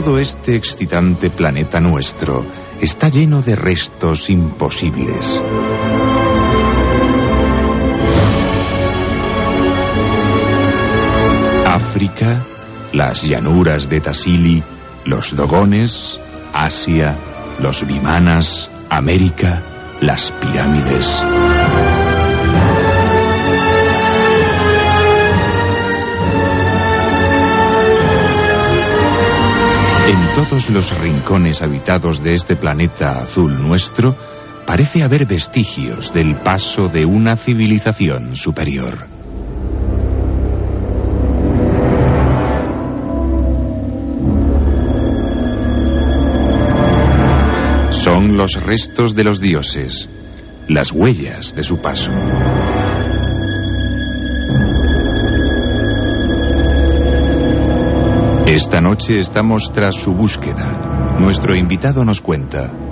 Todo este excitante planeta nuestro está lleno de restos imposibles. África, las llanuras de Tassili, los Dogones, Asia, los Vimanas, América, las pirámides. Todos los rincones habitados de este planeta azul nuestro, parece haber vestigios del paso de una civilización superior. Son los restos de los dioses, las huellas de su paso. Esta noche estamos tras su búsqueda. Nuestro invitado nos cuenta.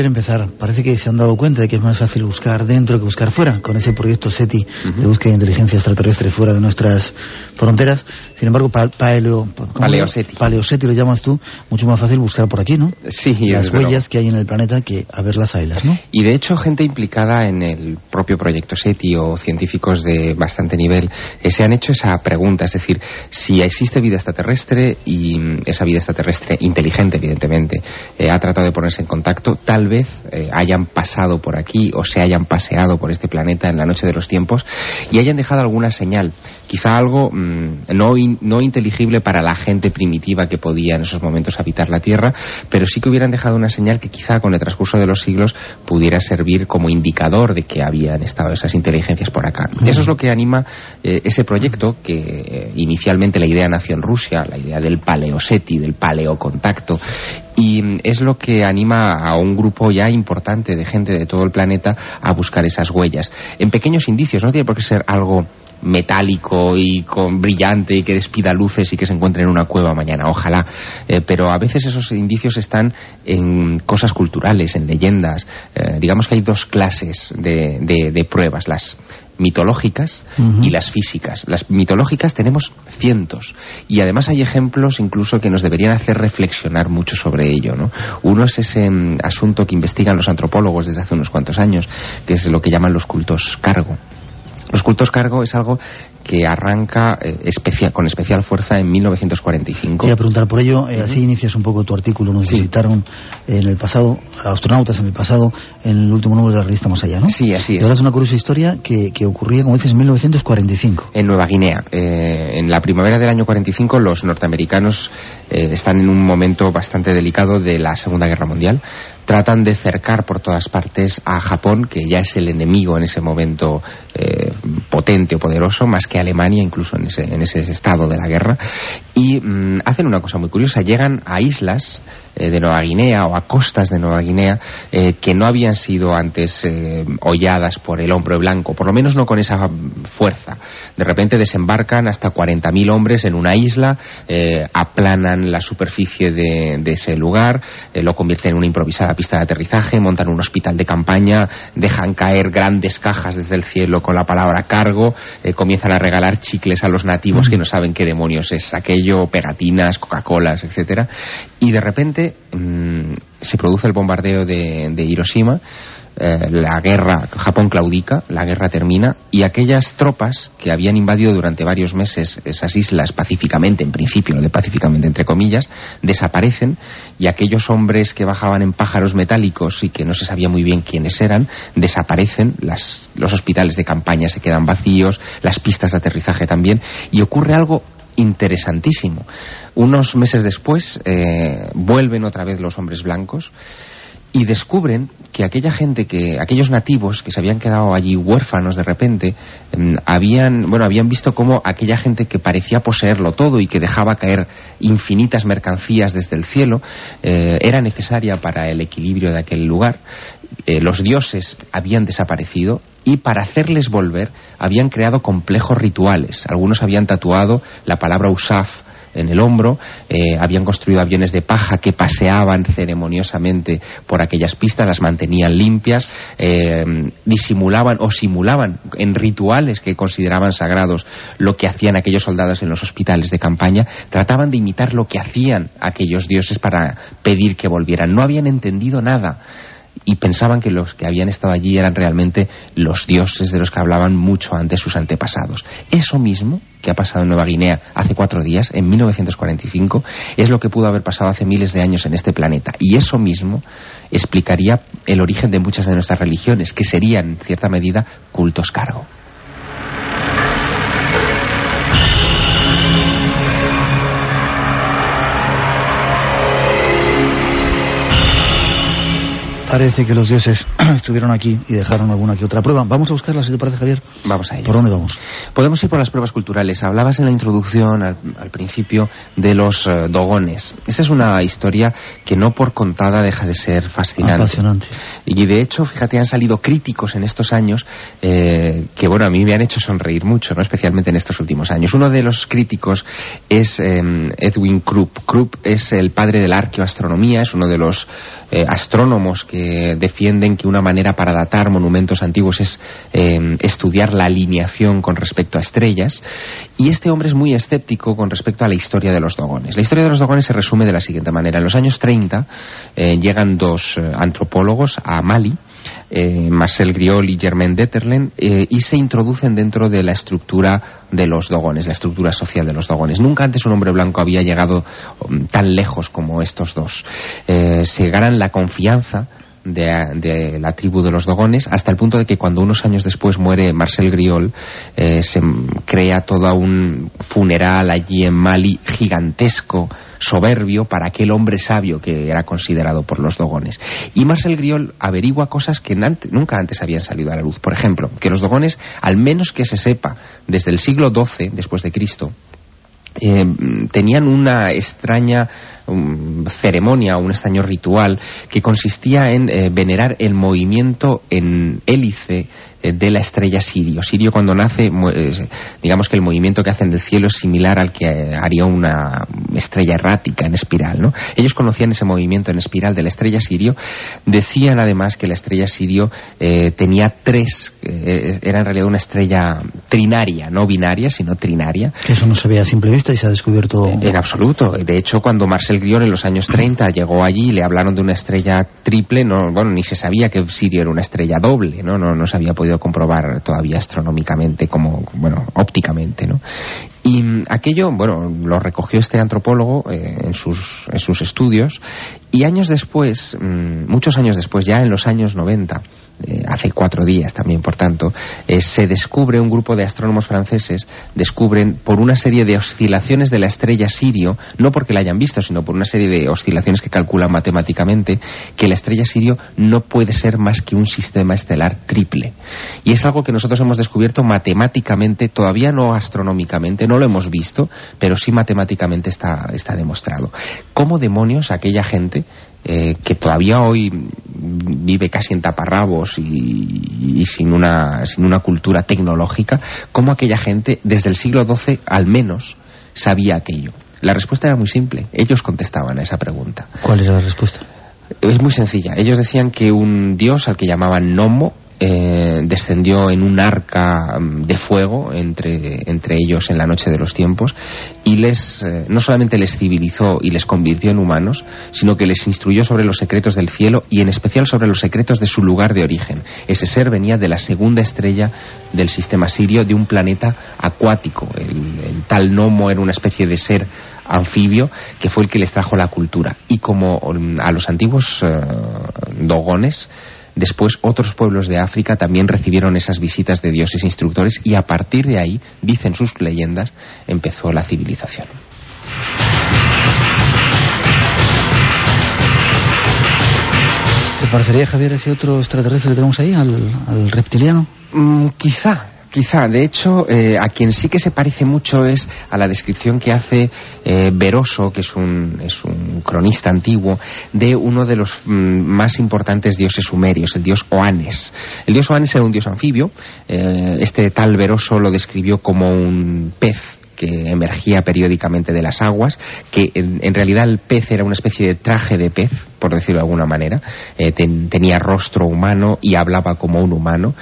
Javier empezar. Parece que se han dado cuenta de que es más fácil buscar dentro que buscar fuera, con ese proyecto SETI de búsqueda de inteligencia extraterrestre fuera de nuestras fronteras. Sin embargo, pa paleo, Paleoseti. Paleoseti lo llamas tú, mucho más fácil buscar por aquí, ¿no? Sí, Las huellas que hay en el planeta que a ver las ailas, ¿no? Y de hecho, gente implicada en el propio proyecto SETI o científicos de bastante nivel eh, se han hecho esa pregunta, es decir, si existe vida extraterrestre y mm, esa vida extraterrestre inteligente, evidentemente, eh, ha tratado de ponerse en contacto, tal vez eh, hayan pasado por aquí o se hayan paseado por este planeta en la noche de los tiempos y hayan dejado alguna señal, quizá algo mm, no, in- no inteligible para la gente primitiva que podía en esos momentos habitar la Tierra, pero sí que hubieran dejado una señal que quizá con el transcurso de los siglos pudiera servir como indicador de que habían estado esas inteligencias por acá. Eso es lo que anima eh, ese proyecto que eh, inicialmente la idea nació en Rusia, la idea del paleoseti, del paleocontacto, y mm, es lo que anima a un grupo ya importante de gente de todo el planeta a buscar esas huellas. En pequeños indicios, no tiene por qué ser algo metálico y con brillante y que despida luces y que se encuentre en una cueva mañana, ojalá. Eh, pero a veces esos indicios están en cosas culturales, en leyendas. Eh, digamos que hay dos clases de, de- de pruebas, las mitológicas y las físicas. Las mitológicas tenemos cientos y además hay ejemplos incluso que nos deberían hacer reflexionar mucho sobre ello. ¿no? Uno es ese mm, asunto que investigan los antropólogos desde hace unos cuantos años, que es lo que llaman los cultos cargo. Los cultos cargo es algo que arranca eh, especia- con especial fuerza en 1945. Quería preguntar por ello, eh, así inicias un poco tu artículo, nos Sí. visitaron en el pasado, astronautas en el pasado, en el último número de la revista Más Allá, ¿no? Sí, así Y es. ahora es una curiosa historia que, que ocurría, como dices, en 1945. en Nueva Guinea. Eh, en la primavera del año 45 los norteamericanos están en un momento bastante delicado de la Segunda Guerra Mundial. Tratan de cercar por todas partes a Japón, que ya es el enemigo en ese momento eh, potente o poderoso, más que Alemania, incluso en ese, en ese estado de la guerra. Y mm, hacen una cosa muy curiosa, llegan a islas eh, de Nueva Guinea o a costas de Nueva Guinea eh, que no habían sido antes eh, holladas por el hombre blanco, por lo menos no con esa fuerza. De repente desembarcan hasta 40.000 hombres en una isla, aplanan la superficie de, de ese lugar, lo convierten en una improvisada pista de aterrizaje, montan un hospital de campaña, dejan caer grandes cajas desde el cielo con la palabra cargo, comienzan a regalar chicles a los nativos que no saben qué demonios es aquello, pegatinas, Coca-Colas, etcétera, y de repente mm, se produce el bombardeo de, Hiroshima, eh, la guerra, Japón claudica, la guerra termina y aquellas tropas que habían invadido durante varios meses esas islas pacíficamente, en principio, lo de pacíficamente entre comillas, desaparecen y aquellos hombres que bajaban en pájaros metálicos y que no se sabía muy bien quiénes eran, desaparecen, las, los hospitales de campaña se quedan vacíos, las pistas de aterrizaje también y ocurre algo interesantísimo. Unos meses después eh, vuelven otra vez los hombres blancos y descubren que aquella gente que aquellos nativos que se habían quedado allí huérfanos de repente em, habían bueno habían visto cómo aquella gente que parecía poseerlo todo y que dejaba caer infinitas mercancías desde el cielo eh, era necesaria para el equilibrio de aquel lugar Eh, los dioses habían desaparecido y para hacerles volver habían creado complejos rituales. Algunos habían tatuado la palabra usaf en el hombro, eh, habían construido aviones de paja que paseaban ceremoniosamente por aquellas pistas, las mantenían limpias, eh, disimulaban o simulaban en rituales que consideraban sagrados lo que hacían aquellos soldados en los hospitales de campaña, trataban de imitar lo que hacían aquellos dioses para pedir que volvieran. No habían entendido nada y pensaban que los que habían estado allí eran realmente los dioses de los que hablaban mucho antes sus antepasados. Eso mismo que ha pasado en Nueva Guinea hace cuatro días, en 1945, es lo que pudo haber pasado hace miles de años en este planeta. Y eso mismo explicaría el origen de muchas de nuestras religiones, que serían, en cierta medida, cultos cargo. Parece que los dioses estuvieron aquí y dejaron alguna que otra prueba. Vamos a buscarla, si te parece, Javier. Vamos a ello. ¿Por dónde vamos? Podemos ir por las pruebas culturales. Hablabas en la introducción, al, al principio, de los uh, dogones. Esa es una historia que no por contada deja de ser fascinante. Y de hecho, fíjate, han salido críticos en estos años eh, que, bueno, a mí me han hecho sonreír mucho, ¿no? especialmente en estos últimos años. Uno de los críticos es eh, Edwin Krupp. Krupp es el padre de la arqueoastronomía, es uno de los eh, astrónomos que defienden que una manera para datar monumentos antiguos es eh, estudiar la alineación con respecto a estrellas. Y este hombre es muy escéptico con respecto a la historia de los dogones. La historia de los dogones se resume de la siguiente manera. En los años 30 eh, llegan dos eh, antropólogos a Mali eh, Marcel Griol y Germain Detterlen, eh, y se introducen dentro de la estructura de los dogones, la estructura social de los dogones. Nunca antes un hombre blanco había llegado um, tan lejos como estos dos. Eh, se ganan la confianza de, de, la tribu de los Dogones, hasta el punto de que cuando unos años después muere Marcel Griol, eh, se crea todo un funeral allí en Mali gigantesco, soberbio, para aquel hombre sabio que era considerado por los Dogones. Y Marcel Griol averigua cosas que nunca antes habían salido a la luz. Por ejemplo, que los Dogones, al menos que se sepa, desde el siglo XII después de Cristo, eh, tenían una extraña ceremonia, un extraño ritual que consistía en eh, venerar el movimiento en hélice eh, de la estrella Sirio. Sirio cuando nace, eh, digamos que el movimiento que hacen del cielo es similar al que haría una estrella errática en espiral. ¿no? Ellos conocían ese movimiento en espiral de la estrella Sirio. Decían además que la estrella Sirio eh, tenía tres, eh, era en realidad una estrella trinaria, no binaria, sino trinaria. Que eso no se veía a simple vista y se ha descubierto. En absoluto. De hecho, cuando Marcel En los años 30 llegó allí y le hablaron de una estrella triple, no, bueno, ni se sabía que Sirio era una estrella doble, ¿no? No, no se había podido comprobar todavía astronómicamente como, bueno, ópticamente, ¿no? Y aquello, bueno, lo recogió este antropólogo eh, en, sus, en sus estudios y años después, mmm, muchos años después, ya en los años 90, eh, hace cuatro días también, por tanto, eh, se descubre un grupo de astrónomos franceses, descubren por una serie de oscilaciones de la estrella Sirio, no porque la hayan visto, sino por una serie de oscilaciones que calculan matemáticamente, que la estrella Sirio no puede ser más que un sistema estelar triple. Y es algo que nosotros hemos descubierto matemáticamente, todavía no astronómicamente, no lo hemos visto, pero sí matemáticamente está, está demostrado. ¿Cómo demonios aquella gente eh, que todavía hoy vive casi en taparrabos y, y, sin, una, sin una cultura tecnológica, cómo aquella gente desde el siglo XII al menos sabía aquello. La respuesta era muy simple. Ellos contestaban a esa pregunta. ¿Cuál era la respuesta? Es muy sencilla. Ellos decían que un dios al que llamaban Nomo eh, descendió en un arca de fuego entre, entre ellos en la noche de los tiempos y les eh, no solamente les civilizó y les convirtió en humanos, sino que les instruyó sobre los secretos del cielo y en especial sobre los secretos de su lugar de origen. Ese ser venía de la segunda estrella del sistema sirio, de un planeta acuático. El, tal Nomo era una especie de ser anfibio que fue el que les trajo la cultura. Y como a los antiguos eh, dogones, Después otros pueblos de África también recibieron esas visitas de dioses instructores y a partir de ahí, dicen sus leyendas, empezó la civilización. ¿Se parecería, Javier, a ese otro extraterrestre que tenemos ahí, al, al reptiliano? Mm, quizá, Quizá, de hecho, eh, a quien sí que se parece mucho es a la descripción que hace eh, Veroso, que es un, es un, cronista antiguo, de uno de los mm, más importantes dioses sumerios, el dios Oanes. El dios Oanes era un dios anfibio, eh, este tal Veroso lo describió como un pez que emergía periódicamente de las aguas, que en, realidad el pez era una especie de traje de pez, por decirlo de alguna manera, tenía rostro humano y hablaba como un humano,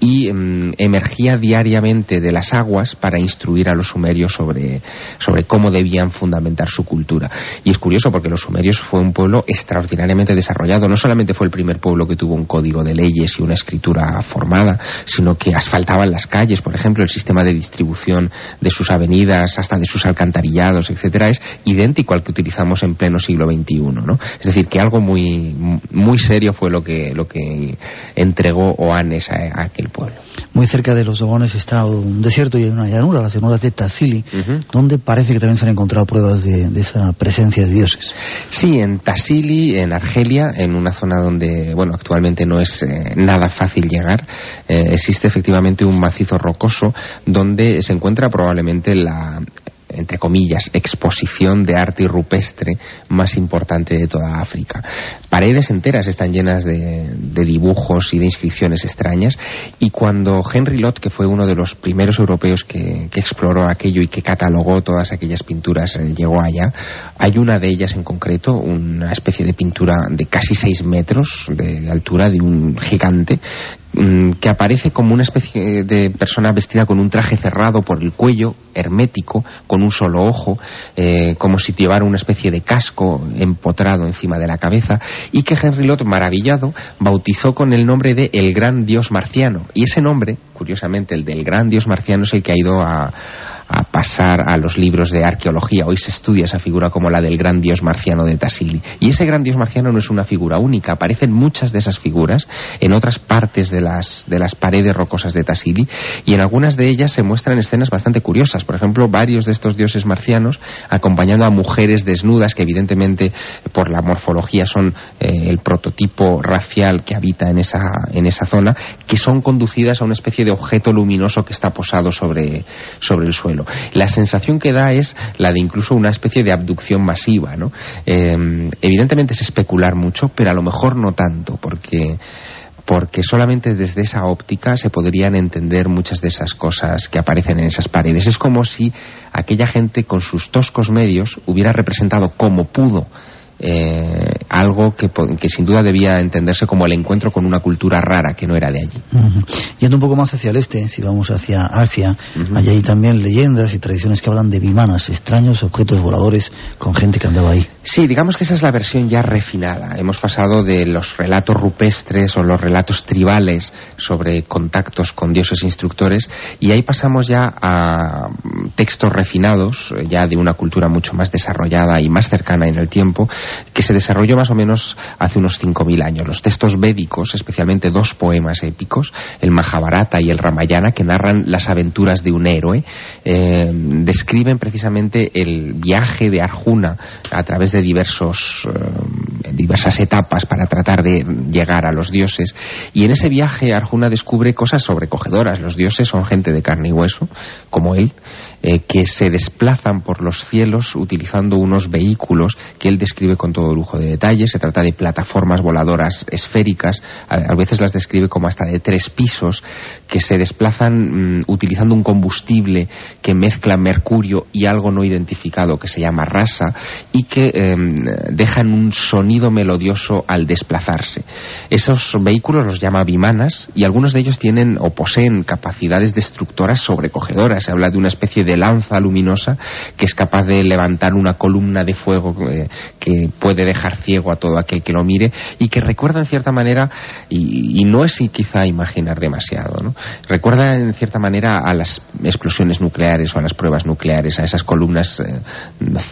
y mm, emergía diariamente de las aguas para instruir a los sumerios sobre, sobre cómo debían fundamentar su cultura. Y es curioso porque los sumerios fue un pueblo extraordinariamente desarrollado. No solamente fue el primer pueblo que tuvo un código de leyes y una escritura formada, sino que asfaltaban las calles, por ejemplo, el sistema de distribución de sus avenidas, hasta de sus alcantarillados, etcétera, es idéntico al que utilizamos en pleno siglo XXI. ¿no? Es decir, que algo muy, muy serio fue lo que, lo que entregó Oanes a, a aquel pueblo. Muy cerca de los Dogones está un desierto y hay una llanura, las llanuras de Tassili, donde parece que también se han encontrado pruebas de, esa presencia de dioses. Sí, en Tassili, en Argelia, en una zona donde, bueno, actualmente no es eh, nada fácil llegar, eh, existe efectivamente un macizo rocoso donde se encuentra probablemente la, entre comillas, exposición de arte rupestre más importante de toda África. Paredes enteras están llenas de, dibujos y de inscripciones extrañas y cuando Henry Lott, que fue uno de los primeros europeos que, exploró aquello y que catalogó todas aquellas pinturas, eh, llegó allá, hay una de ellas en concreto, una especie de pintura de casi seis metros de altura de un gigante que aparece como una especie de persona vestida con un traje cerrado por el cuello, hermético, con un solo ojo, eh, como si llevara una especie de casco empotrado encima de la cabeza, y que Henry Lott, maravillado, bautizó con el nombre de el gran dios marciano. Y ese nombre, curiosamente, el del gran dios marciano, es el que ha ido a, a pasar a los libros de arqueología. Hoy se estudia esa figura como la del gran dios marciano de Tassili. Y ese gran dios marciano no es una figura única, aparecen muchas de esas figuras en otras partes de las, de las paredes rocosas de Tassili y en algunas de ellas se muestran escenas bastante curiosas. Por ejemplo, varios de estos dioses marcianos acompañando a mujeres desnudas que evidentemente por la morfología son eh, el prototipo racial que habita en esa, en esa zona, que son conducidas a una especie de objeto luminoso que está posado sobre, sobre el suelo. La sensación que da es la de incluso una especie de abducción masiva, ¿no? Em, evidentemente es especular mucho, pero a lo mejor no tanto, porque porque solamente desde esa óptica se podrían entender muchas de esas cosas que aparecen en esas paredes. Es como si aquella gente con sus toscos medios hubiera representado como pudo eh, algo que, sin duda debía entenderse como el encuentro con una cultura rara que no era de allí. Yendo un poco más hacia el este, si vamos hacia Asia, hay ahí también leyendas y tradiciones que hablan de vimanas, extraños objetos voladores con gente que andaba ahí. Sí, digamos que esa es la versión ya refinada. Hemos pasado de los relatos rupestres o los relatos tribales sobre contactos con dioses instructores y ahí pasamos ya a textos refinados, ya de una cultura mucho más desarrollada y más cercana en el tiempo, que se desarrolló más o menos hace unos 5.000 años. Los textos védicos, especialmente dos poemas épicos, el Mahabharata y el Ramayana, que narran las aventuras de un héroe, eh, describen precisamente el viaje de Arjuna a través de diversos, eh, diversas etapas para tratar de llegar a los dioses. Y en ese viaje Arjuna descubre cosas sobrecogedoras. Los dioses son gente de carne y hueso, como él, eh, que se desplazan por los cielos utilizando unos vehículos que él describe con todo lujo de detalles. Se trata de plataformas voladoras esféricas, a, veces las describe como hasta de tres pisos, que se desplazan mm, utilizando un combustible que mezcla mercurio y algo no identificado que se llama rasa y que em, dejan un sonido melodioso al desplazarse. Esos vehículos los llama bimanas y algunos de ellos tienen o poseen capacidades destructoras sobrecogedoras. Se habla de una especie de lanza luminosa que es capaz de levantar una columna de fuego eh, que puede dejar ciego a todo aquel que lo mire y que recuerda en cierta manera, y, no es quizá imaginar demasiado, ¿no? recuerda en cierta manera a las explosiones nucleares o a las pruebas nucleares, a esas columnas eh,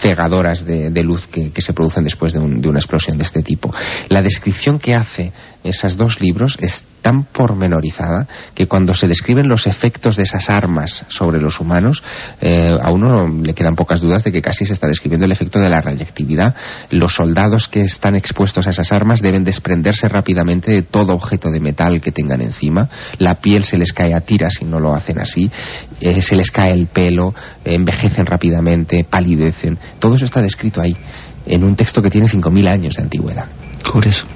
cegadoras de, luz que, se producen después de, de una explosión de este tipo. La descripción que hace esos dos libros es tan pormenorizada que cuando se describen los efectos de esas armas sobre los humanos, eh, a uno le quedan pocas dudas de que casi se está describiendo el efecto de la radiactividad. Los soldados que están expuestos a esas armas deben desprenderse rápidamente de todo objeto de metal que tengan encima. La piel se les cae a tiras si no lo hacen así. Eh, se les cae el pelo, envejecen rápidamente, palidecen. Todo eso está descrito ahí, en un texto que tiene 5.000 años de antigüedad. Curioso.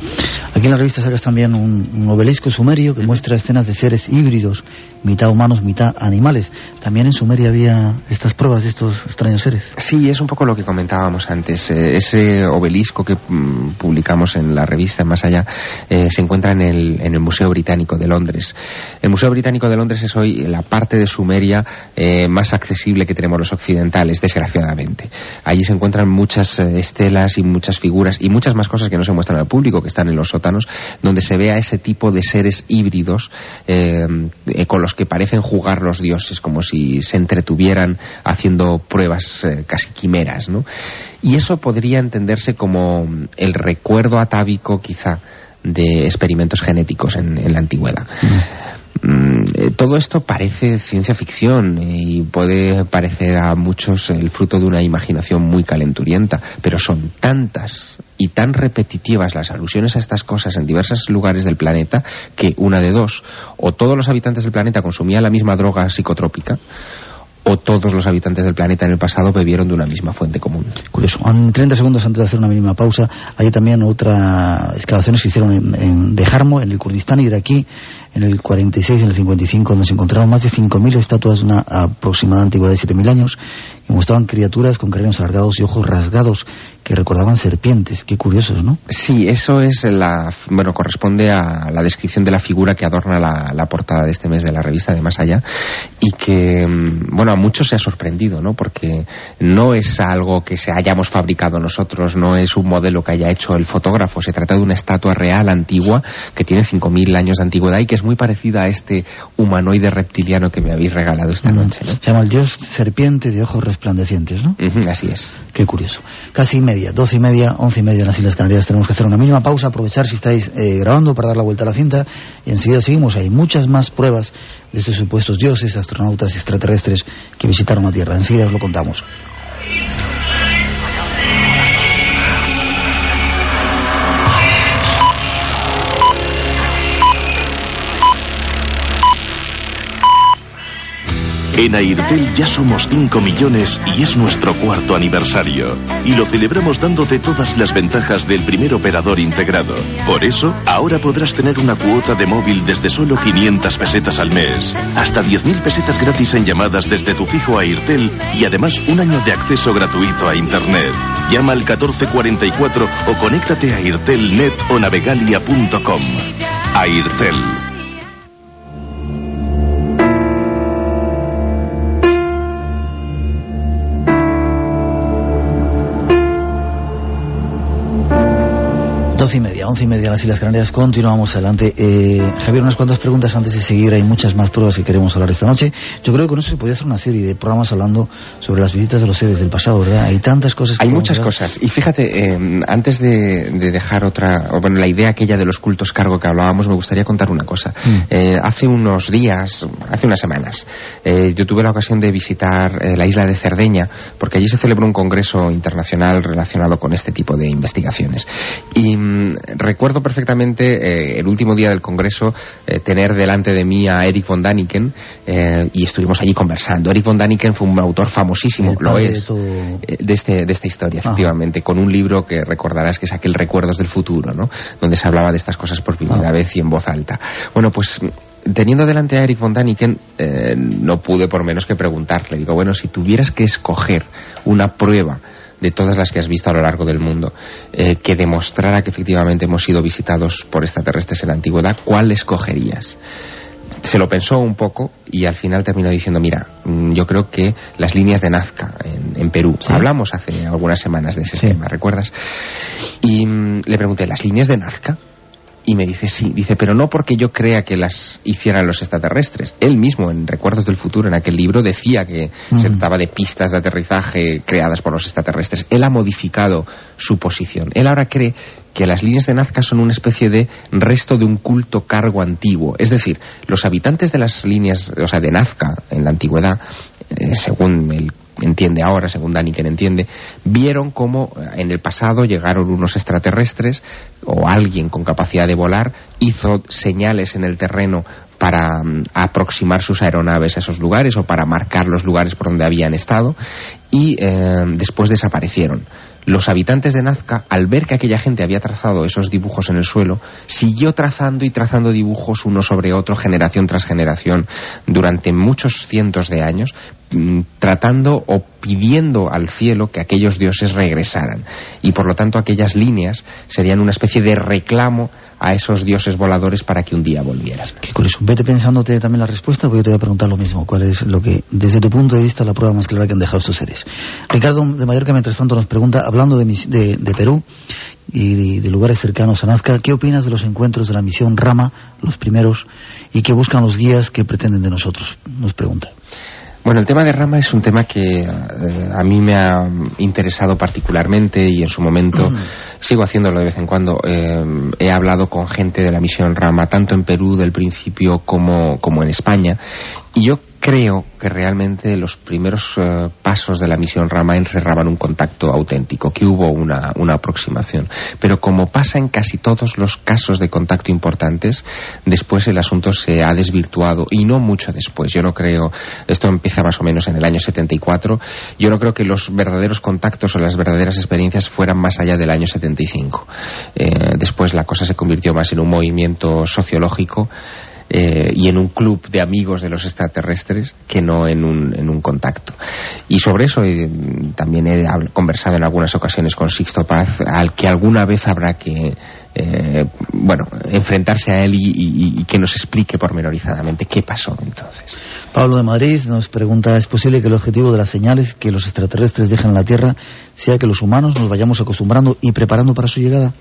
Aquí en la revista sacas también un, obelisco sumerio que muestra escenas de seres híbridos, mitad humanos, mitad animales. También en Sumeria había estas pruebas de estos extraños seres. Sí, es un poco lo que comentábamos antes. Eh, ese obelisco que mm, publicamos en la revista Más Allá eh, se encuentra en el, en el, Museo Británico de Londres. El Museo Británico de Londres es hoy la parte de Sumeria eh, más accesible que tenemos los occidentales, desgraciadamente. Allí se encuentran muchas estelas y muchas figuras y muchas más cosas que no se muestran al público, que están en los sótanos, donde se ve a ese tipo de seres híbridos con los que parecen jugar los dioses, como si se entretuvieran haciendo pruebas eh, casi quimeras, ¿no? Y eso podría entenderse como el recuerdo atávico, quizá, de experimentos genéticos en, la antigüedad. Mm, eh, todo esto parece ciencia ficción y puede parecer a muchos el fruto de una imaginación muy calenturienta, pero son tantas y tan repetitivas las alusiones a estas cosas en diversos lugares del planeta que una de dos, o todos los habitantes del planeta consumían la misma droga psicotrópica, o todos los habitantes del planeta en el pasado bebieron de una misma fuente común. Curioso. En 30 segundos antes de hacer una mínima pausa, hay también otras excavaciones que hicieron en, en en el Kurdistán y de aquí en el 46 y en el 55, donde se encontraron más de 5.000 estatuas de una aproximada antigüedad de 7.000 años y mostraban criaturas con cráneos alargados y ojos rasgados que recordaban serpientes. Qué curiosos, ¿no? Sí, eso es la... Bueno, corresponde a la descripción de la figura que adorna la, portada de este mes de la revista de Más Allá y que, mm, bueno, a muchos se ha sorprendido, ¿no? Porque no es algo que se hayamos fabricado nosotros, no es un modelo que haya hecho el fotógrafo, se trata de una estatua real antigua que tiene 5.000 años de antigüedad y que es muy parecida a este humanoide reptiliano que me habéis regalado esta noche. ¿no? Se llama el dios serpiente de ojos resplandecientes, ¿no? así es. Qué curioso. Casi media, doce y media, once y media en las Islas Canarias. Tenemos que hacer una mínima pausa, aprovechar si estáis eh, grabando para dar la vuelta a la cinta y enseguida seguimos. Hay muchas más pruebas de estos supuestos dioses, astronautas y extraterrestres que visitaron la Tierra. Enseguida os lo contamos. En Airtel ya somos 5 millones y es nuestro cuarto aniversario. Y lo celebramos dándote todas las ventajas del primer operador integrado. Por eso, ahora podrás tener una cuota de móvil desde solo 500 pesetas al mes. Hasta 10.000 pesetas gratis en llamadas desde tu fijo Airtel y además un año de acceso gratuito a Internet. Llama al 1444 o conéctate a Airtelnet o navegalia.com. Airtel. Y media, once y media las Islas Canarias. Continuamos adelante. Eh, Javier, unas cuantas preguntas antes de seguir. Hay muchas más pruebas que queremos hablar esta noche. Yo creo que con eso se podría hacer una serie de programas hablando sobre las visitas de los seres del pasado, ¿verdad? Hay tantas cosas. Hay muchas cosas. Y fíjate, eh, antes de, dejar otra, bueno, la idea aquella de los cultos cargo que hablábamos, me gustaría contar una cosa. Mm. Eh, hace unos días, hace unas semanas, yo tuve la ocasión de visitar la isla de Cerdeña, porque allí se celebró un congreso internacional relacionado con este tipo de investigaciones. Y Mm, recuerdo perfectamente eh, el último día del Congreso eh, tener delante de mí a Eric von Daniken eh, y estuvimos allí conversando. Eric von Daniken fue un autor famosísimo, lo es, de, este, de esta historia, efectivamente, con un libro que recordarás que es aquel Recuerdos del Futuro, ¿no? donde se hablaba de estas cosas por primera vez y en voz alta. Bueno, pues teniendo delante a Eric von Daniken, no pude por menos que preguntarle. Digo, bueno, si tuvieras que escoger una prueba de todas las que has visto a lo largo del mundo, eh, que demostrara que efectivamente hemos sido visitados por extraterrestres en la antigüedad, ¿cuál escogerías? Se lo pensó un poco y al final terminó diciendo, mira, mm, yo creo que las líneas de Nazca en, Perú, hablamos hace algunas semanas de ese tema, ¿recuerdas? Y mm, le pregunté, ¿las líneas de Nazca? Y me dice, sí, dice, pero no porque yo crea que las hicieran los extraterrestres. Él mismo, en Recuerdos del Futuro, en aquel libro, decía que se trataba de pistas de aterrizaje creadas por los extraterrestres. Él ha modificado su posición. Él ahora cree que las líneas de Nazca son una especie de resto de un culto cargo antiguo. Es decir, los habitantes de las líneas, o sea, de Nazca en la antigüedad, eh, según el entiende ahora, según Dani quien entiende, vieron cómo eh, en el pasado llegaron unos extraterrestres o alguien con capacidad de volar hizo señales en el terreno para mm, aproximar sus aeronaves a esos lugares o para marcar los lugares por donde habían estado y eh, después desaparecieron los habitantes de Nazca, al ver que aquella gente había trazado esos dibujos en el suelo, siguió trazando y trazando dibujos uno sobre otro, generación tras generación, durante muchos cientos de años, mm, tratando o pidiendo al cielo que aquellos dioses regresaran. Y por lo tanto aquellas líneas serían una especie de reclamo a esos dioses voladores para que un día volvieran. Qué curioso. Vete pensándote también la respuesta, porque yo te voy a preguntar lo mismo. ¿Cuál es lo que, desde tu punto de vista, la prueba más clara que han dejado estos seres? Ricardo de Mallorca, mientras tanto, nos pregunta, hablando de, de, de Perú y de, de, lugares cercanos a Nazca, ¿qué opinas de los encuentros de la misión Rama, los primeros, y qué buscan los guías que pretenden de nosotros? Nos pregunta. Bueno, el tema de Rama es un tema que eh, a mí me ha interesado particularmente y en su momento sigo haciéndolo de vez en cuando. Eh, he hablado con gente de la misión Rama, tanto en Perú del principio como, como en España, y yo creo que realmente los primeros uh, pasos de la misión Rama encerraban un contacto auténtico, que hubo una, una, aproximación. Pero como pasa en casi todos los casos de contacto importantes, después el asunto se ha desvirtuado y no mucho después. Yo no creo, esto empieza más o menos en el año 74, yo no creo que los verdaderos contactos o las verdaderas experiencias fueran más allá del año 75. Eh, después la cosa se convirtió más en un movimiento sociológico eh, y en un club de amigos de los extraterrestres que no en un, en un contacto. Y sobre eso eh, también he conversado en algunas ocasiones con Sixto Paz, al que alguna vez habrá que eh, bueno, enfrentarse a él y, y, y, que nos explique pormenorizadamente qué pasó entonces. Pablo de Madrid nos pregunta, ¿es posible que el objetivo de las señales que los extraterrestres dejan en la Tierra sea que los humanos nos vayamos acostumbrando y preparando para su llegada?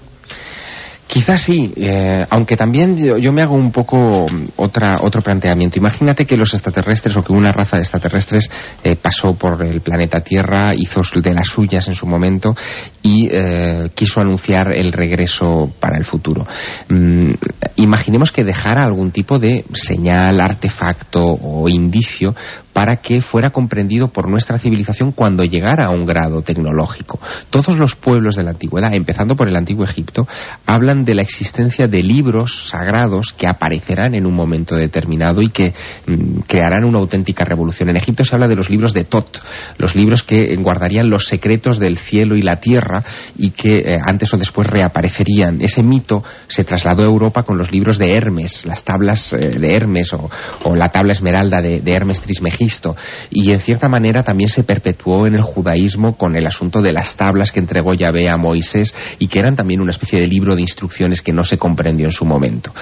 Quizás sí, eh, aunque también yo, yo, me hago un poco otra, otro planteamiento. Imagínate que los extraterrestres o que una raza de extraterrestres eh, pasó por el planeta Tierra, hizo de las suyas en su momento y eh, quiso anunciar el regreso el futuro. Mm, imaginemos que dejara algún tipo de señal, artefacto o indicio para que fuera comprendido por nuestra civilización cuando llegara a un grado tecnológico. Todos los pueblos de la antigüedad, empezando por el antiguo Egipto, hablan de la existencia de libros sagrados que aparecerán en un momento determinado y que mmm, crearán una auténtica revolución. En Egipto se habla de los libros de Tot, los libros que guardarían los secretos del cielo y la tierra y que eh, antes o después reaparecerían. Ese mito se trasladó a Europa con los libros de Hermes, las tablas eh, de Hermes o, la tabla esmeralda de, Hermes Trismegisto y en cierta manera también se perpetuó en el judaísmo con el asunto de las tablas que entregó Yahvé a Moisés y que eran también una especie de libro de instrucciones que no se comprendió en su momento.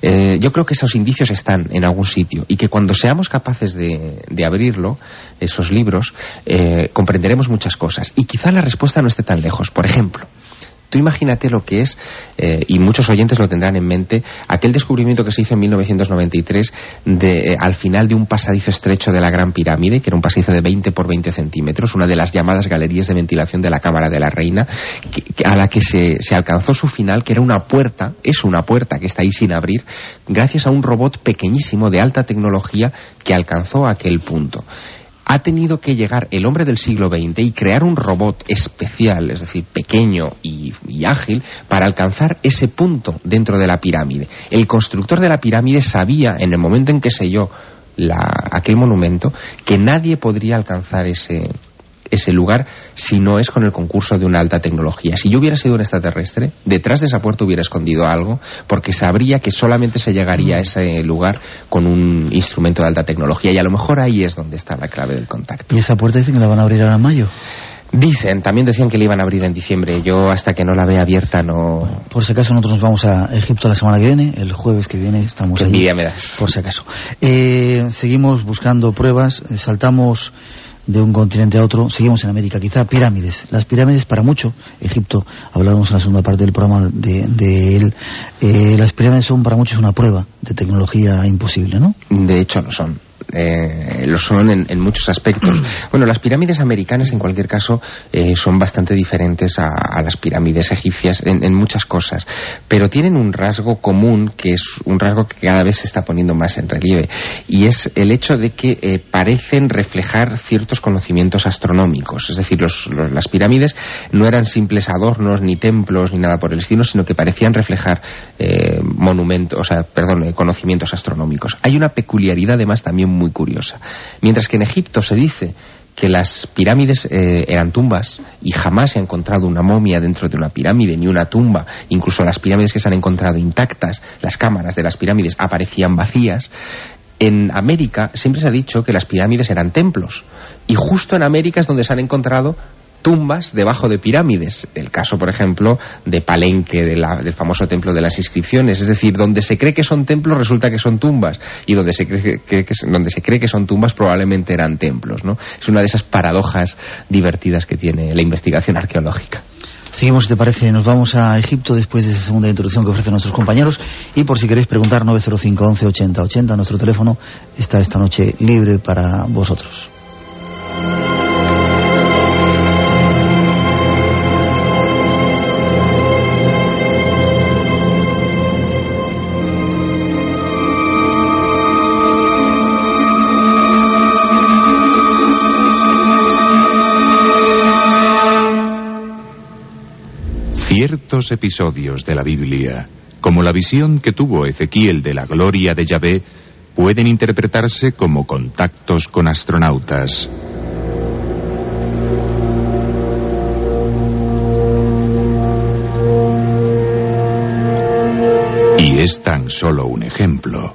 Eh, yo creo que esos indicios están en algún sitio y que cuando seamos capaces de, de abrirlo, esos libros, eh, comprenderemos muchas cosas y quizá la respuesta no esté tan lejos. Por ejemplo, Tú imagínate lo que es, eh, y muchos oyentes lo tendrán en mente, aquel descubrimiento que se hizo en 1993 de, eh, al final de un pasadizo estrecho de la Gran Pirámide, que era un pasadizo de 20 por 20 centímetros, una de las llamadas galerías de ventilación de la Cámara de la Reina, a la que se alcanzó su final, que era una puerta, es una puerta que está ahí sin abrir, gracias a un robot pequeñísimo de alta tecnología que alcanzó aquel punto ha tenido que llegar el hombre del siglo XX y crear un robot especial, es decir, pequeño y, y, ágil, para alcanzar ese punto dentro de la pirámide. El constructor de la pirámide sabía, en el momento en que selló la, aquel monumento, que nadie podría alcanzar ese, ese lugar si no es con el concurso de una alta tecnología. Si yo hubiera sido un extraterrestre, detrás de esa puerta hubiera escondido algo, porque sabría que solamente se llegaría a ese lugar con un instrumento de alta tecnología, y a lo mejor ahí es donde está la clave del contacto. ¿Y esa puerta dicen que la van a abrir ahora en mayo? Dicen, también decían que la iban a abrir en diciembre. Yo hasta que no la vea abierta no... Por si acaso nosotros nos vamos a Egipto la semana que viene, el jueves que viene estamos Qué allí. me das. Por si acaso. Eh, seguimos buscando pruebas, saltamos de un continente a otro, seguimos en América, quizá pirámides. Las pirámides para mucho, Egipto, hablábamos en la segunda parte del programa de, de él, eh, las pirámides son para muchos una prueba de tecnología imposible, ¿no? De hecho lo son. Eh, lo son en, en, muchos aspectos. Bueno, las pirámides americanas, en cualquier caso, eh, son bastante diferentes a, a las pirámides egipcias en, en, muchas cosas, pero tienen un rasgo común que es un rasgo que cada vez se está poniendo más en relieve, y es el hecho de que eh, parecen reflejar ciertos conocimientos astronómicos. Es decir, los, los, las pirámides no eran simples adornos, ni templos, ni nada por el estilo, sino que parecían reflejar eh, monumentos, o sea, perdón, conocimientos astronómicos. Hay una peculiaridad, además, también muy curiosa. Mientras que en Egipto se dice que las pirámides eh, eran tumbas y jamás se ha encontrado una momia dentro de una pirámide ni una tumba. Incluso las pirámides que se han encontrado intactas, las cámaras de las pirámides aparecían vacías. En América siempre se ha dicho que las pirámides eran templos y justo en América es donde se han encontrado tumbas debajo de pirámides. El caso, por ejemplo, de Palenque, del famoso templo de las inscripciones. Es decir, donde se cree que son templos resulta que son tumbas. Y donde se cree que, donde se cree que son tumbas probablemente eran templos. ¿no? Es una de esas paradojas divertidas que tiene la investigación arqueológica. Seguimos, si te parece, nos vamos a Egipto después de esa segunda introducción que ofrecen nuestros compañeros. Y por si queréis preguntar, 905 11 80 80, nuestro teléfono está esta noche libre para vosotros. Ciertos episodios de la Biblia, como la visión que tuvo Ezequiel de la gloria de Yahvé, pueden interpretarse como contactos con astronautas. Y es tan solo un ejemplo.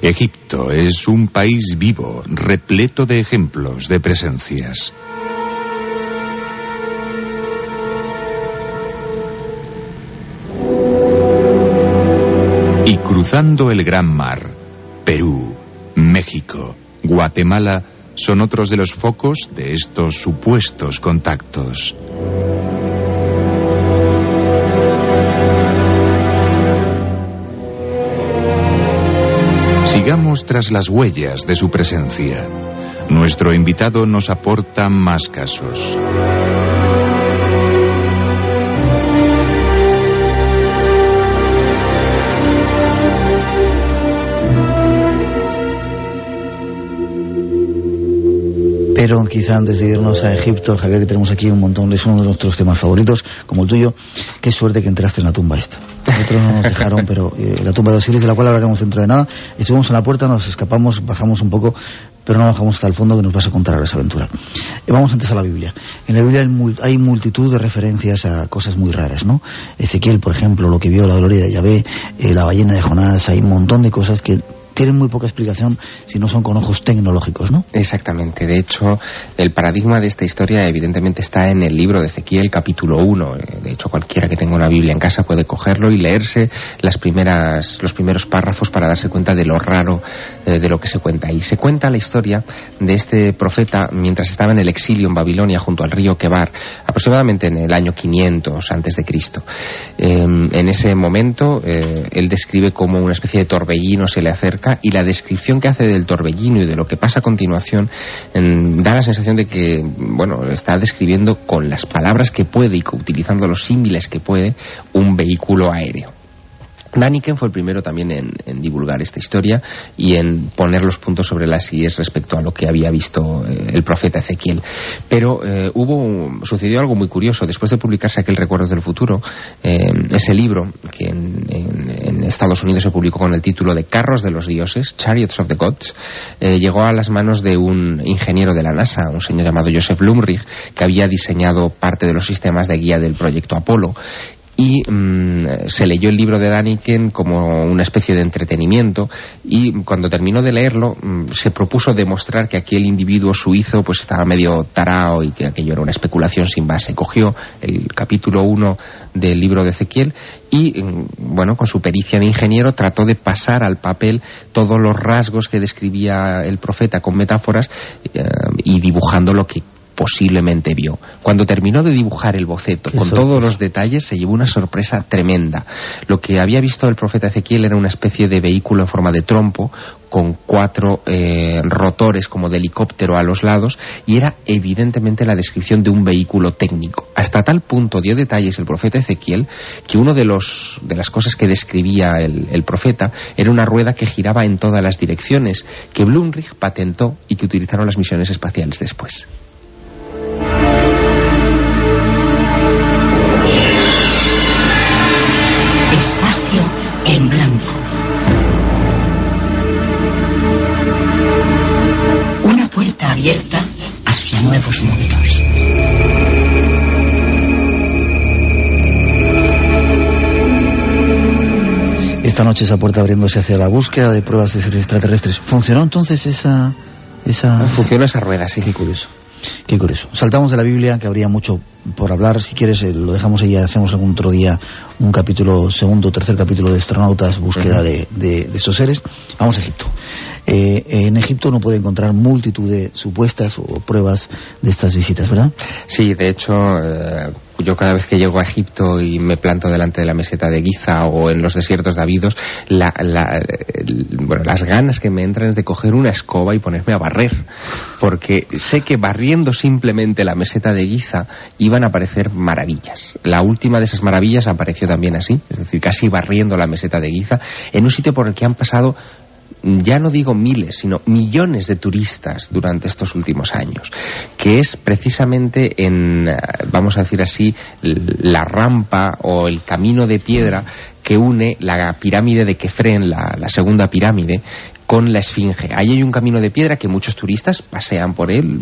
Egipto es un país vivo, repleto de ejemplos de presencias. Cruzando el Gran Mar, Perú, México, Guatemala son otros de los focos de estos supuestos contactos. Sigamos tras las huellas de su presencia. Nuestro invitado nos aporta más casos. Quizá antes de irnos a Egipto, Javier, que tenemos aquí un montón, es uno de nuestros temas favoritos, como el tuyo, qué suerte que entraste en la tumba esta. Nosotros no nos dejaron, pero eh, la tumba de Osiris, de la cual hablaremos dentro de nada, estuvimos en la puerta, nos escapamos, bajamos un poco, pero no bajamos hasta el fondo que nos vas a contar ahora esa aventura. Y vamos antes a la Biblia. En la Biblia hay multitud de referencias a cosas muy raras, ¿no? Ezequiel, por ejemplo, lo que vio la gloria de Yahvé, eh, la ballena de Jonás, hay un montón de cosas que tienen muy poca explicación si no son con ojos tecnológicos, ¿no? Exactamente. De hecho, el paradigma de esta historia evidentemente está en el libro de Ezequiel, capítulo 1. Eh, de hecho, cualquiera que tenga una Biblia en casa puede cogerlo y leerse las primeras, los primeros párrafos para darse cuenta de lo raro eh, de lo que se cuenta. ahí. se cuenta la historia de este profeta mientras estaba en el exilio en Babilonia junto al río Kebar, aproximadamente en el año 500 antes de Cristo. Em, en ese momento, eh, él describe como una especie de torbellino se le acerca y la descripción que hace del torbellino y de lo que pasa a continuación da la sensación de que, bueno, está describiendo con las palabras que puede y utilizando los símiles que puede un vehículo aéreo. Daniken fue el primero también en, divulgar esta historia y en poner los puntos sobre las IES respecto a lo que había visto eh, el profeta Ezequiel. Pero eh, hubo, sucedió algo muy curioso. Después de publicarse aquel Recuerdos del Futuro, eh, ese libro que en, Estados Unidos se publicó con el título de Carros de los Dioses, Chariots of the Gods, llegó a las manos de un ingeniero de la NASA, un señor llamado Joseph Lumrich, que había diseñado parte de los sistemas de guía del proyecto Apolo y mm, se leyó el libro de Daniken como una especie de entretenimiento y cuando terminó de leerlo mm, se propuso demostrar que aquel individuo suizo pues estaba medio tarao y que aquello era una especulación sin base. Cogió el capítulo 1 del libro de Ezequiel y mm, bueno, con su pericia de ingeniero trató de pasar al papel todos los rasgos que describía el profeta con metáforas eh, y dibujando lo que posiblemente vio. Cuando terminó de dibujar el boceto con todos los detalles, se llevó una sorpresa tremenda. Lo que había visto el profeta Ezequiel era una especie de vehículo en forma de trompo con cuatro eh, rotores como de helicóptero a los lados y era evidentemente la descripción de un vehículo técnico. Hasta tal punto dio detalles el profeta Ezequiel que una de, los, de las cosas que describía el, el, profeta era una rueda que giraba en todas las direcciones que Blumrich patentó y que utilizaron las misiones espaciales después. espacio en blanco. Una puerta abierta hacia nuevos mundos. Esta noche esa puerta abriéndose hacia la búsqueda de pruebas de extraterrestres. ¿Funcionó entonces esa... esa... Funcionó esa rueda, sí. Qué curioso. Qué curioso. Saltamos de la Biblia, que habría mucho por hablar. Si quieres, eh, lo dejamos ahí, hacemos algún otro día un capítulo, segundo o tercer capítulo de astronautas, búsqueda de, de, estos seres. Vamos a Egipto. Eh, en Egipto uno puede encontrar multitud de supuestas o pruebas de estas visitas, ¿verdad? Sí, de hecho, eh, yo cada vez que llego a Egipto y me planto delante de la meseta de Giza o en los desiertos de Abidos, la, bueno, las ganas que me entran es de coger una escoba y ponerme a barrer, porque sé que barriendo simplemente la meseta de Giza iban aparecer maravillas. La última de esas maravillas apareció también así, es decir, casi barriendo la meseta de Giza, en un sitio por el que han pasado ya no digo miles, sino millones de turistas durante estos últimos años, que es precisamente en, eh, vamos a decir así, la rampa o el camino de piedra que une la pirámide de Kefren, la, segunda pirámide, con la Esfinge. Ahí hay un camino de piedra que muchos turistas pasean por él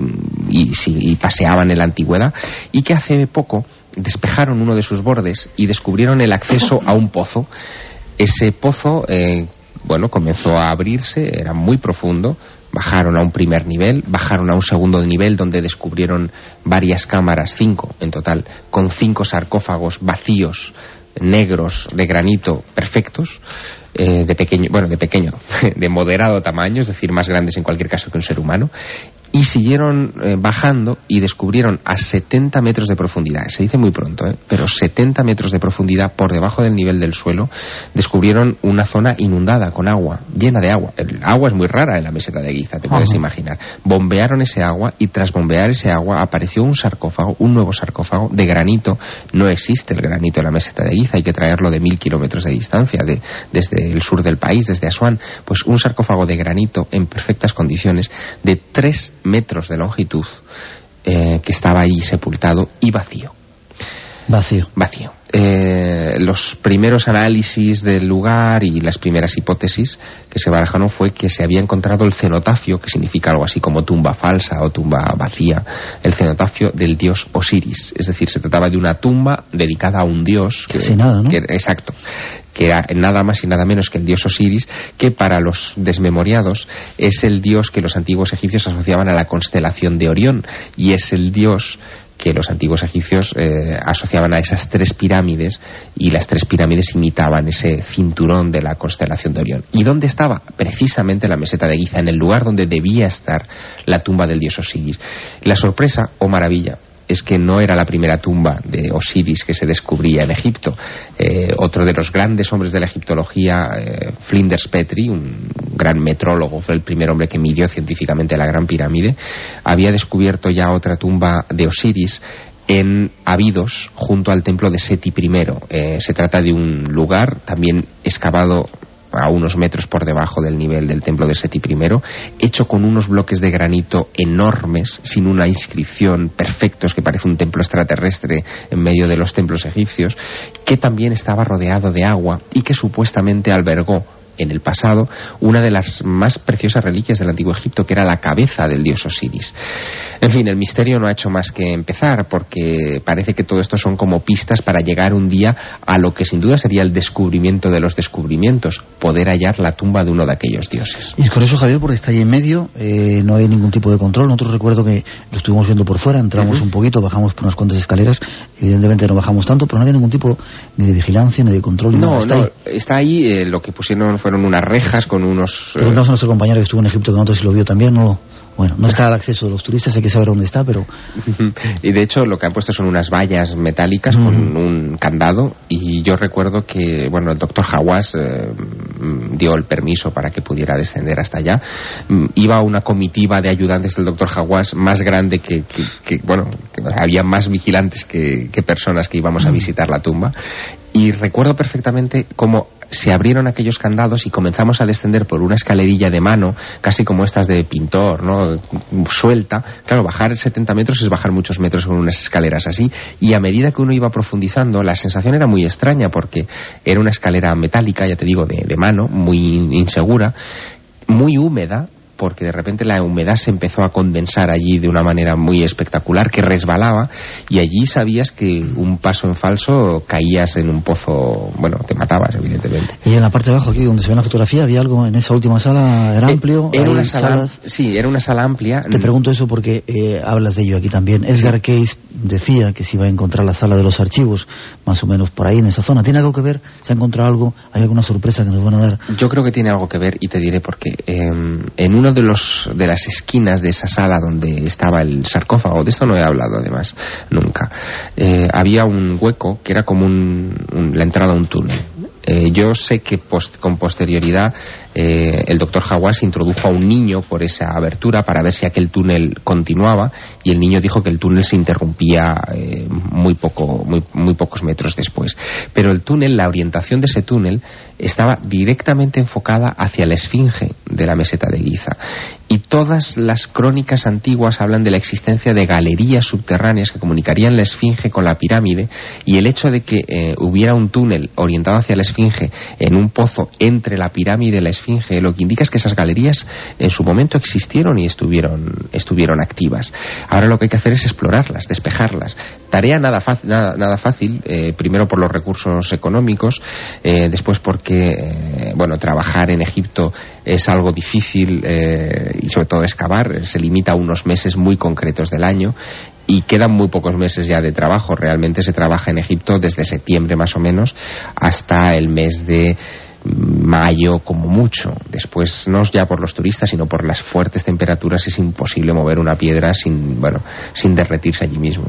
y, y paseaban en la antigüedad y que hace poco despejaron uno de sus bordes y descubrieron el acceso a un pozo ese pozo eh, bueno, comenzó a abrirse, era muy profundo, bajaron a un primer nivel, bajaron a un segundo nivel donde descubrieron varias cámaras, cinco en total, con cinco sarcófagos vacíos, negros, de granito, perfectos, eh, de pequeño, bueno, de pequeño, de moderado tamaño, es decir, más grandes en cualquier caso que un ser humano, y siguieron eh, bajando y descubrieron a 70 metros de profundidad, se dice muy pronto, ¿eh? pero 70 metros de profundidad por debajo del nivel del suelo, descubrieron una zona inundada con agua, llena de agua. El agua es muy rara en la meseta de Giza, te puedes imaginar. Bombearon ese agua y tras bombear ese agua apareció un sarcófago, un nuevo sarcófago de granito. No existe el granito en la meseta de Giza, hay que traerlo de mil kilómetros de distancia, de, desde el sur del país, desde Asuán. Pues un sarcófago de granito en perfectas condiciones de tres metros de longitud eh, que estaba ahí sepultado y vacío. Vacío. Vacío. Eh, los primeros análisis del lugar y las primeras hipótesis que se barajaron fue que se había encontrado el cenotafio, que significa algo así como tumba falsa o tumba vacía, el cenotafio del dios Osiris. Es decir, se trataba de una tumba dedicada a un dios. Que, nada, ¿no? exacto que era nada más y nada menos que el dios Osiris, que para los desmemoriados es el dios que los antiguos egipcios asociaban a la constelación de Orión y es el dios que los antiguos egipcios eh, asociaban a esas tres pirámides y las tres pirámides imitaban ese cinturón de la constelación de Orión. ¿Y dónde estaba? Precisamente la meseta de Giza, en el lugar donde debía estar la tumba del dios Osiris. La sorpresa o maravilla es que no era la primera tumba de Osiris que se descubría en Egipto. Eh, otro de los grandes hombres de la egiptología, eh, Flinders Petrie, un gran metrólogo, fue el primer hombre que midió científicamente la Gran Pirámide, había descubierto ya otra tumba de Osiris en Abidos, junto al templo de Seti I. Eh, se trata de un lugar también excavado a unos metros por debajo del nivel del templo de Seti I, hecho con unos bloques de granito enormes, sin una inscripción, perfectos, que parece un templo extraterrestre en medio de los templos egipcios, que también estaba rodeado de agua y que supuestamente albergó en el pasado una de las más preciosas reliquias del antiguo Egipto, que era la cabeza del dios Osiris. En fin, el misterio no ha hecho más que empezar, porque parece que todo esto son como pistas para llegar un día a lo que sin duda sería el descubrimiento de los descubrimientos, poder hallar la tumba de uno de aquellos dioses. Y es por eso, Javier, porque está ahí en medio, eh, no hay ningún tipo de control. Nosotros recuerdo que lo estuvimos viendo por fuera, entramos un poquito, bajamos por unas cuantas escaleras, evidentemente no bajamos tanto, pero no había ningún tipo ni de vigilancia, ni de control. no, está no, ahí. está ahí, eh, lo que pusieron fueron unas rejas con unos... Preguntamos a nuestro compañero que estuvo en Egipto, que nosotros si lo vio también, no bueno, no está al acceso de los turistas, hay que saber dónde está, pero... y de hecho lo que han puesto son unas vallas metálicas con un candado y yo recuerdo que, bueno, el doctor Hawass eh, dio el permiso para que pudiera descender hasta allá. Mm, iba una comitiva de ayudantes del doctor Hawass más grande que, bueno, había más vigilantes que, que personas que íbamos a visitar la tumba. Y recuerdo perfectamente cómo se abrieron aquellos candados y comenzamos a descender por una escalerilla de mano, casi como estas de pintor, ¿no? Suelta. Claro, bajar 70 metros es bajar muchos metros con unas escaleras así. Y a medida que uno iba profundizando, la sensación era muy extraña porque era una escalera metálica, ya te digo, de, de mano, muy insegura, muy húmeda, porque de repente la humedad se empezó a condensar allí de una manera muy espectacular, que resbalaba, y allí sabías que un paso en falso caías en un pozo, bueno, te matabas, evidentemente. Y en la parte de abajo, aquí donde se ve la fotografía, había algo en esa última sala, era Eh, amplio. Era una sala, salas. sí, era una sala amplia. Te pregunto eso porque eh, hablas de ello aquí también. Edgar Case decía que se iba a encontrar la sala de los archivos, más o menos por ahí en esa zona. ¿Tiene algo que ver? ¿Se ha encontrado algo? ¿Hay alguna sorpresa que nos van a dar? Yo creo que tiene algo que ver y te diré por qué. Eh, en uno de los de las esquinas de esa sala donde estaba el sarcófago, de esto no he hablado además nunca, eh, había un hueco que era como un- un- la entrada a un túnel. Eh, yo sé que con posterioridad eh, el doctor Hawass introdujo a un niño por esa abertura para ver si aquel túnel continuaba y el niño dijo que el túnel se interrumpía muy, poco, muy, muy pocos metros después. Pero el túnel, la orientación de ese túnel estaba directamente enfocada hacia la esfinge de la meseta de Giza. Y todas las crónicas antiguas hablan de la existencia de galerías subterráneas que comunicarían la esfinge con la pirámide y el hecho de que eh, hubiera un túnel orientado hacia la esfinge en un pozo entre la pirámide y la esfinge, lo que indica es que esas galerías en su momento existieron y estuvieron, estuvieron activas. Ahora lo que hay que hacer es explorarlas, despejarlas. Tarea nada, fac- nada, nada fácil, eh, primero por los recursos económicos, eh, después porque, eh, bueno, trabajar en Egipto es algo difícil y sobre todo excavar, se limita a unos meses muy concretos del año y quedan muy pocos meses ya de trabajo. Realmente se trabaja en Egipto desde septiembre más o menos hasta el mes de mayo como mucho. Después no ya por los turistas, sino por las fuertes temperaturas es imposible mover una piedra sin, bueno, sin derretirse allí mismo.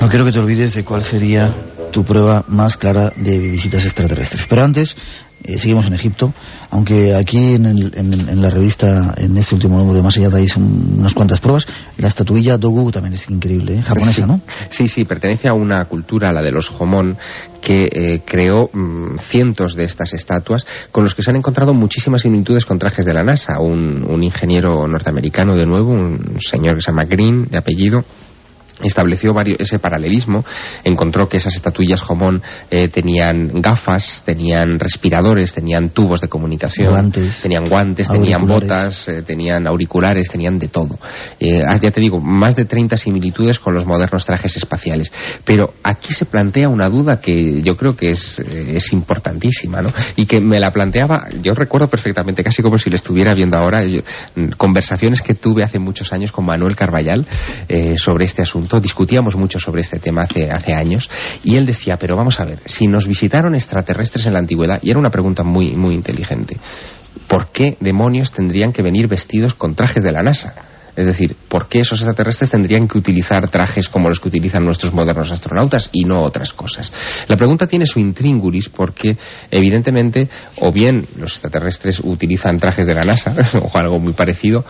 No quiero que te olvides de cuál sería tu prueba más clara de visitas extraterrestres. Pero antes, eh, seguimos en Egipto, aunque aquí en, el- en la revista, en este último número de Más allá, dais un- unas cuantas pruebas. La estatuilla Dogu también es increíble, ¿eh? japonesa, sí. ¿no? Sí, sí, pertenece a una cultura, la de los Homón, que eh, creó mm, cientos de estas estatuas, con los que se han encontrado muchísimas similitudes con trajes de la NASA. Un, un ingeniero norteamericano, de nuevo, un señor que se llama Green, de apellido, estableció varios, ese paralelismo, encontró que esas estatuillas Homón eh, tenían gafas, tenían respiradores, tenían tubos de comunicación, Guantes, tenían guantes, tenían botas, eh, tenían auriculares, tenían de todo. Eh, ah, ya te digo, más de 30 similitudes con los modernos trajes espaciales. Pero aquí se plantea una duda que yo creo que es, es importantísima, ¿no? Y que me la planteaba, yo recuerdo perfectamente, casi como si lo estuviera viendo ahora, yo, mm, conversaciones que tuve hace muchos años con Manuel Carballal sobre este asunto. Discutíamos mucho sobre este tema hace, hace años y él decía, pero vamos a ver, si nos visitaron extraterrestres en la antigüedad, y era una pregunta muy, muy inteligente, ¿por qué demonios tendrían que venir vestidos con trajes de la NASA? Es decir, ¿por qué esos extraterrestres tendrían que utilizar trajes como los que utilizan nuestros modernos astronautas y no otras cosas? La pregunta tiene su intríngulis porque, evidentemente, o bien los extraterrestres utilizan trajes de la NASA, o algo muy parecido,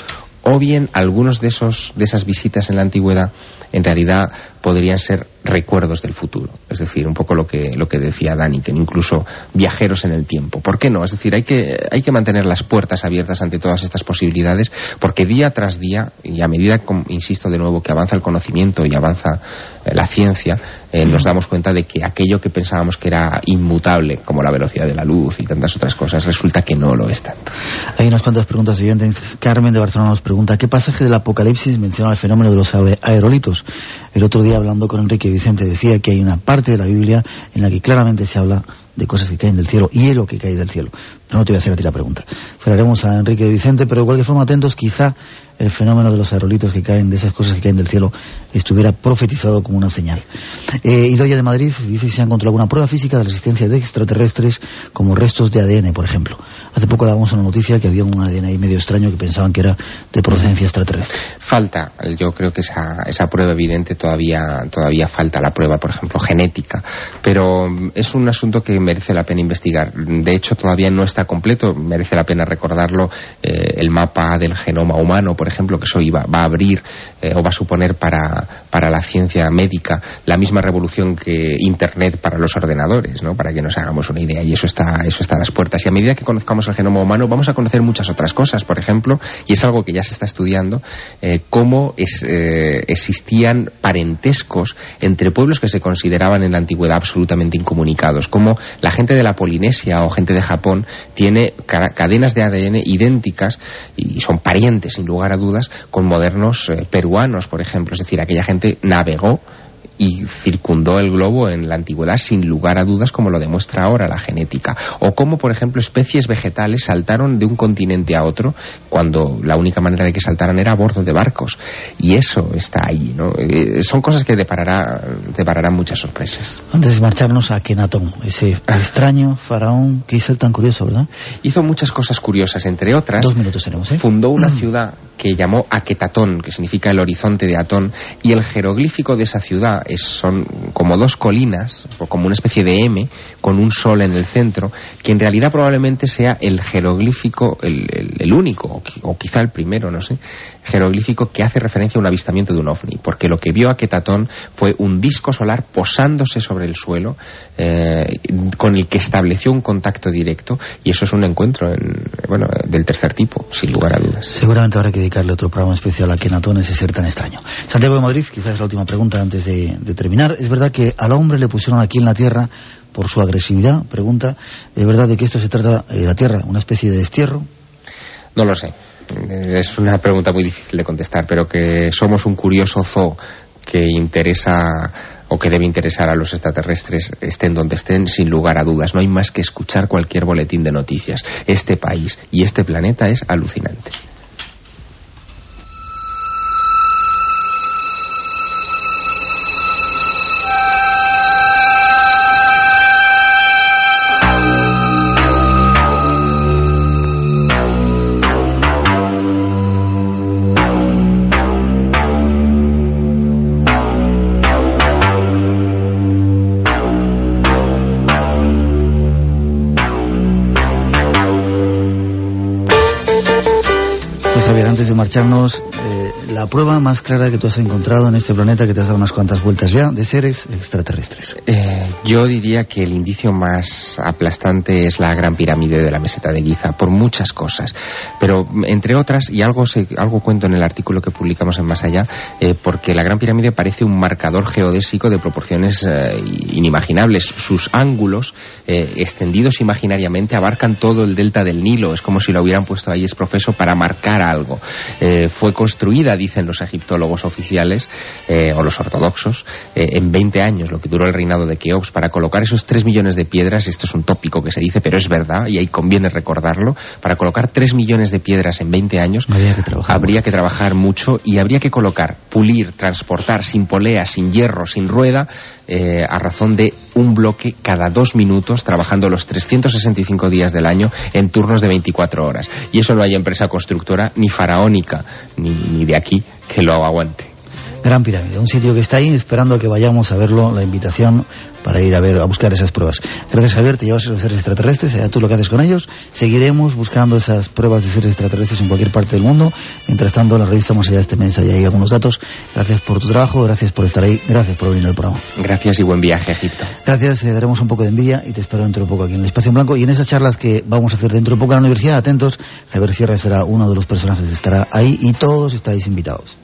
o bien algunos de esos de esas visitas en la antigüedad en realidad podrían ser recuerdos del futuro es decir un poco lo que lo que decía Dani que incluso viajeros en el tiempo ¿por qué no? es decir hay que hay que mantener las puertas abiertas ante todas estas posibilidades porque día tras día y a medida insisto de nuevo que avanza el conocimiento y avanza eh, la ciencia eh, nos damos cuenta de que aquello que pensábamos que era inmutable como la velocidad de la luz y tantas otras cosas resulta que no lo es tanto Hay unas cuantas preguntas siguientes. Carmen de Barcelona nos pregunta, ¿qué pasaje del Apocalipsis menciona el fenómeno de los ae- aerolitos? El otro día hablando con Enrique Vicente decía que hay una parte de la Biblia en la que claramente se habla de cosas que caen del cielo, hielo que cae del cielo. Pero no te voy a hacer a ti la pregunta. Se la haremos a Enrique Vicente, pero de cualquier forma atentos, quizá el fenómeno de los aerolitos que caen, de esas cosas que caen del cielo, estuviera profetizado como una señal. Eh, Idoya de Madrid dice si se ha encontrado alguna prueba física de la existencia de extraterrestres como restos de ADN, por ejemplo. Hace poco dábamos una noticia que había un ADN ahí medio extraño que pensaban que era de procedencia extraterrestre. Falta, yo creo que esa, esa prueba evidente todavía, todavía falta la prueba, por ejemplo, genética. Pero es un asunto que merece la pena investigar. De hecho, todavía no está completo, merece la pena recordarlo, eh, el mapa del genoma humano, por ejemplo, que eso iba, va a abrir eh, o va a suponer para, para la ciencia médica la misma revolución que Internet para los ordenadores, ¿no? para que nos hagamos una idea. Y eso está, eso está a las puertas. Y a medida que conozcamos el genoma humano, vamos a conocer muchas otras cosas, por ejemplo, y es algo que ya se está estudiando, eh, cómo existían parentescos entre pueblos que se consideraban en la antigüedad absolutamente incomunicados, cómo la gente de la Polinesia o gente de Japón tiene cadenas de ADN idénticas y son parientes, sin lugar a dudas, con modernos eh, peruanos, por ejemplo. Es decir, aquella gente navegó y circundó el globo en la antigüedad sin lugar a dudas como lo demuestra ahora la genética o como por ejemplo especies vegetales saltaron de un continente a otro cuando la única manera de que saltaran era a bordo de barcos y eso está ahí ¿no? Eh, son cosas que deparará, depararán muchas sorpresas antes de marcharnos a Kenatón ese extraño faraón que hizo el tan curioso ¿verdad? hizo muchas cosas curiosas entre otras dos minutos tenemos ¿eh? fundó una ciudad que llamó Aquetatón que significa el horizonte de Atón y el jeroglífico de esa ciudad son como dos colinas, o como una especie de M, con un sol en el centro, que en realidad probablemente sea el jeroglífico, el, único, o, quizá el primero, no sé, jeroglífico que hace referencia a un avistamiento de un ovni, porque lo que vio Aquetatón fue un disco solar posándose sobre el suelo, eh, con el que estableció un contacto directo, y eso es un encuentro bueno, del tercer tipo, sin lugar a dudas. Seguramente habrá que dedicarle otro programa especial a Aquetatón, ese ser tan extraño. Santiago de Madrid, quizás es la última pregunta antes de, de terminar. Es verdad que al hombre le pusieron aquí en la Tierra por su agresividad, pregunta, ¿es verdad de que esto se trata, de la Tierra, una especie de destierro? No lo sé. Es una pregunta muy difícil de contestar, pero que somos un curioso zoo que interesa o que debe interesar a los extraterrestres, estén donde estén, sin lugar a dudas. No hay más que escuchar cualquier boletín de noticias. Este país y este planeta es alucinante. Eh, la prueba más clara que tú has encontrado en este planeta que te has dado unas cuantas vueltas ya de seres extraterrestres. Eh, yo diría que el indicio más aplastante es la gran pirámide de la meseta de Giza, por muchas cosas. Pero entre otras, y algo, algo cuento en el artículo que publicamos en Más Allá, eh, porque la gran pirámide parece un marcador geodésico de proporciones inimaginables. Sus ángulos, extendidos imaginariamente, abarcan todo el delta del Nilo. Es como si lo hubieran puesto ahí es profeso para marcar algo. Eh, fue construida, dicen los egiptólogos oficiales, eh, o los ortodoxos, eh, en 20 años, lo que duró el reinado de Keops, para colocar esos 3 millones de piedras, esto es un tópico que se dice, pero es verdad, y ahí conviene recordarlo, para colocar 3 millones de piedras en 20 años, habría que trabajar mucho y habría que colocar, pulir, transportar, sin polea, sin hierro, sin rueda, eh, a razón de un bloque cada dos minutos, trabajando los 365 días del año en turnos de 24 horas. Y eso no hay empresa constructora ni faraónica, ni, ni de aquí, que lo aguante. Gran Pirámide, un sitio que está ahí esperando a que vayamos a verlo, la invitación para ir a ver a buscar esas pruebas. Gracias Javier, te llevas a los seres extraterrestres, allá tú lo que haces con ellos. Seguiremos buscando esas pruebas de seres extraterrestres en cualquier parte del mundo. Mientras tanto, la revista Más allá de este mes hay algunos datos. Gracias por tu trabajo, gracias por estar ahí, gracias por venir al programa. Gracias y buen viaje a Egipto. Gracias, te daremos un poco de envidia y te espero dentro de poco aquí en el Espacio en Blanco. Y en esas charlas que vamos a hacer dentro de poco en la universidad, atentos, Javier Sierra será uno de los personajes que estará ahí y todos estáis invitados.